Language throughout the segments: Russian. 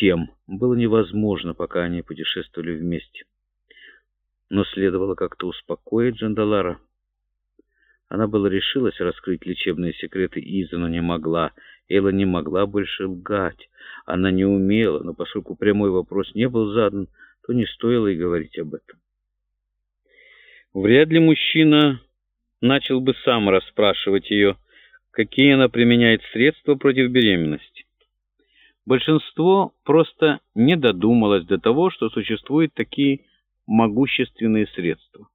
тем было невозможно, пока они путешествовали вместе. Но следовало как-то успокоить Джандалара. Она была решилась раскрыть лечебные секреты Иза, но не могла. Эйла не могла больше лгать. Она не умела, но поскольку прямой вопрос не был задан, то не стоило и говорить об этом. Вряд ли мужчина начал бы сам расспрашивать ее, какие она применяет средства против беременности. Большинство просто не додумалось до того, что существуют такие могущественные средства.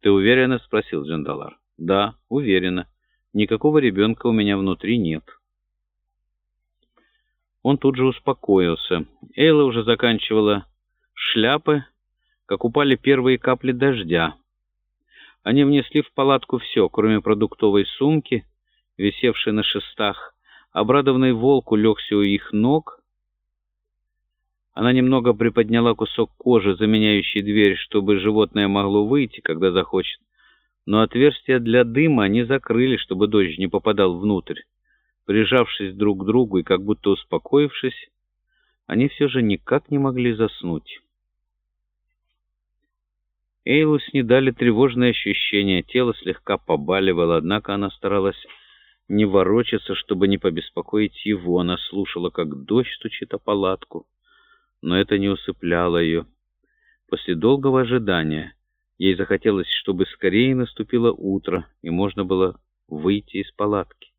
«Ты уверена?» — спросил Джандалар. «Да, уверена. Никакого ребенка у меня внутри нет». Он тут же успокоился. Эйла уже заканчивала шляпы, как упали первые капли дождя. Они внесли в палатку все, кроме продуктовой сумки, висевшей на шестах. Обрадованный волк улегся у их ног. Она немного приподняла кусок кожи, заменяющий дверь, чтобы животное могло выйти, когда захочет. Но отверстие для дыма они закрыли, чтобы дождь не попадал внутрь. Прижавшись друг к другу и как будто успокоившись, они все же никак не могли заснуть. Эйлу снедали тревожные ощущения, тело слегка побаливало, однако она старалась не ворочаться, чтобы не побеспокоить его. Она слушала, как дождь стучит о палатку, но это не усыпляло ее. После долгого ожидания ей захотелось, чтобы скорее наступило утро, и можно было выйти из палатки.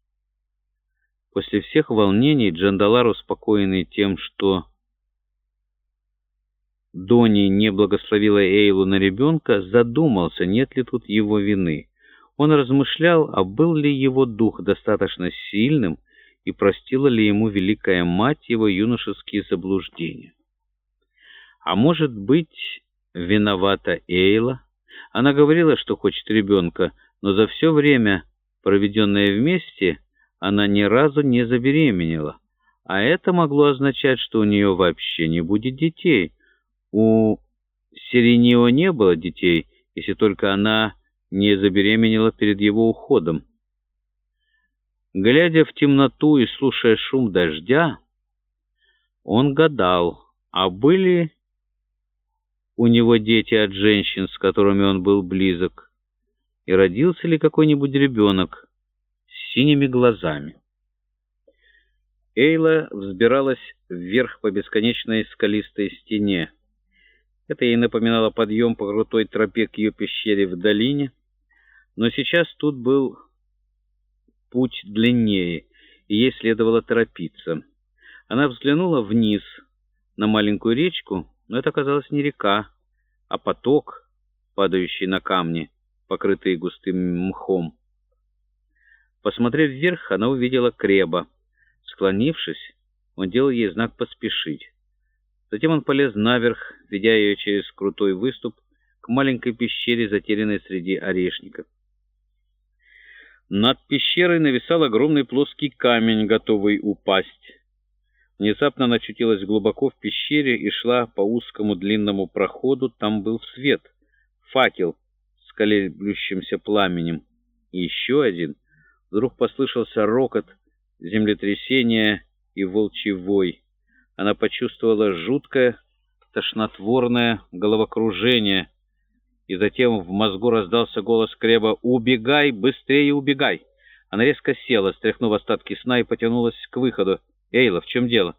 После всех волнений Джандалар, успокоенный тем, что Дони не благословила Эйлу на ребенка, задумался, нет ли тут его вины. Он размышлял, а был ли его дух достаточно сильным и простила ли ему Великая Мать его юношеские заблуждения. А может быть, виновата Эйла? Она говорила, что хочет ребенка, но за все время, проведенное вместе, она ни разу не забеременела. А это могло означать, что у нее вообще не будет детей. У Сиренио не было детей, если только она не забеременела перед его уходом. Глядя в темноту и слушая шум дождя, он гадал, а были у него дети от женщин, с которыми он был близок, и родился ли какой-нибудь ребенок с синими глазами. Эйла взбиралась вверх по бесконечной скалистой стене. Это ей напоминало подъем по крутой тропе к ее пещере в долине, но сейчас тут был путь длиннее, и ей следовало торопиться. Она взглянула вниз на маленькую речку, но это оказалась не река, а поток, падающий на камни, покрытые густым мхом. Посмотрев вверх, она увидела Креба. Склонившись, он делал ей знак «поспешить». Затем он полез наверх, ведя ее через крутой выступ к маленькой пещере, затерянной среди орешников. Над пещерой нависал огромный плоский камень, готовый упасть. Внезапно она очутилась глубоко в пещере и шла по узкому длинному проходу. Там был свет, факел с колеблющимся пламенем. И еще один. Вдруг послышался рокот, землетрясение и волчий вой она почувствовала жуткое, тошнотворное головокружение, и затем в мозгу раздался голос Креба «Убегай, быстрее убегай!». Она резко села, стряхнув остатки сна и потянулась к выходу. «Эйла, в чем дело?»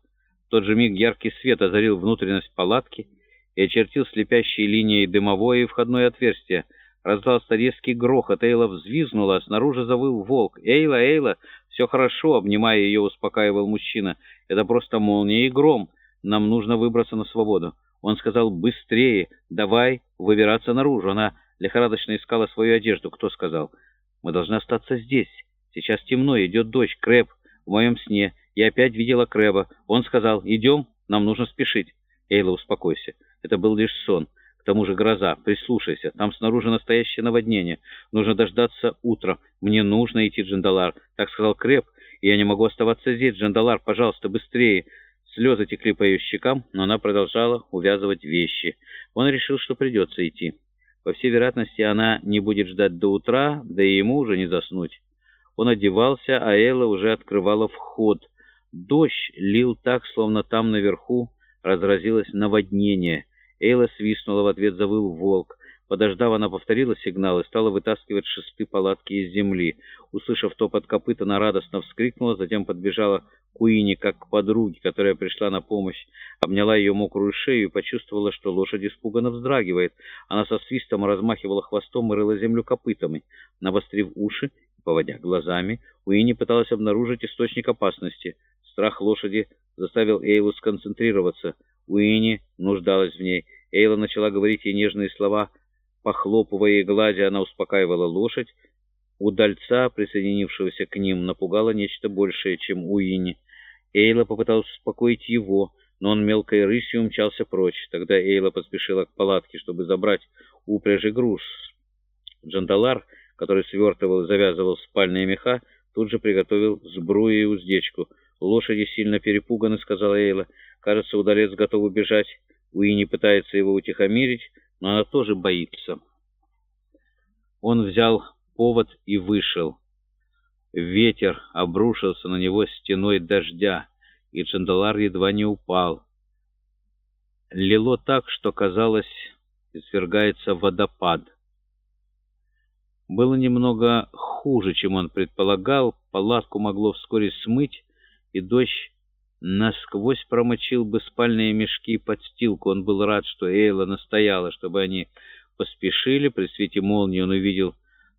В тот же миг яркий свет озарил внутренность палатки и очертил слепящие линии дымовое и входное отверстие. Раздался резкий грохот, Эйла взвизгнула, а снаружи завыл волк. «Эйла, Эйла, все хорошо!» — обнимая ее, успокаивал мужчина. Это просто молния и гром. Нам нужно выбраться на свободу. Он сказал «быстрее, давай выбираться наружу». Она лихорадочно искала свою одежду. Кто сказал? «Мы должны остаться здесь. Сейчас темно, идет дождь. Крэб в моем сне. Я опять видела Крэба. Он сказал «идем, нам нужно спешить». Эйла, успокойся. Это был лишь сон. К тому же гроза. Прислушайся. Там снаружи настоящее наводнение. Нужно дождаться утра. Мне нужно идти, Джандалар. Так сказал Крэб. «Я не могу оставаться здесь, Джандалар, пожалуйста, быстрее!» Слезы текли по ее щекам, но она продолжала увязывать вещи. Он решил, что придется идти. По всей вероятности, она не будет ждать до утра, да и ему уже не заснуть. Он одевался, а Элла уже открывала вход. Дождь лил так, словно там наверху разразилось наводнение. Эйла свистнула, в ответ завыл волк. Подождав, она повторила сигнал и стала вытаскивать шесты палатки из земли. Услышав топот копыт, она радостно вскрикнула, затем подбежала к Уине, как к подруге, которая пришла на помощь, обняла ее мокрую шею и почувствовала, что лошадь испуганно вздрагивает. Она со свистом размахивала хвостом и рыла землю копытами. Навострив уши и поводя глазами, Уинни пыталась обнаружить источник опасности. Страх лошади заставил Эйлу сконцентрироваться. Уинни нуждалась в ней. Эйла начала говорить ей нежные слова — Похлопывая и гладя, она успокаивала лошадь. Удальца, присоединившегося к ним, напугало нечто большее, чем Уинни. Эйла попыталась успокоить его, но он мелкой рысью умчался прочь. Тогда Эйла поспешила к палатке, чтобы забрать упряжи груз. Джандалар, который свертывал и завязывал спальные меха, тут же приготовил сбрую и уздечку. «Лошади сильно перепуганы», — сказала Эйла. «Кажется, удалец готов убежать. Уинни пытается его утихомирить» но она тоже боится. Он взял повод и вышел. Ветер обрушился на него стеной дождя, и Джандалар едва не упал. Лило так, что, казалось, извергается водопад. Было немного хуже, чем он предполагал. Палатку могло вскоре смыть, и дождь насквозь промочил бы спальные мешки и подстилку. Он был рад, что Эйла настояла, чтобы они поспешили. При свете молнии он увидел,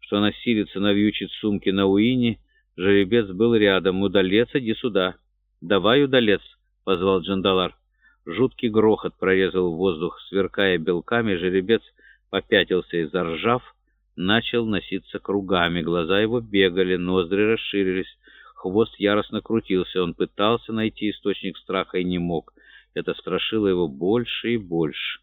что она силится навьючить сумки на Уине. Жеребец был рядом. «Удалец, иди сюда!» «Давай, удалец!» — позвал Джандалар. Жуткий грохот прорезал воздух, сверкая белками. Жеребец попятился и, заржав, начал носиться кругами. Глаза его бегали, ноздри расширились. Хвост яростно крутился, он пытался найти источник страха и не мог. Это страшило его больше и больше.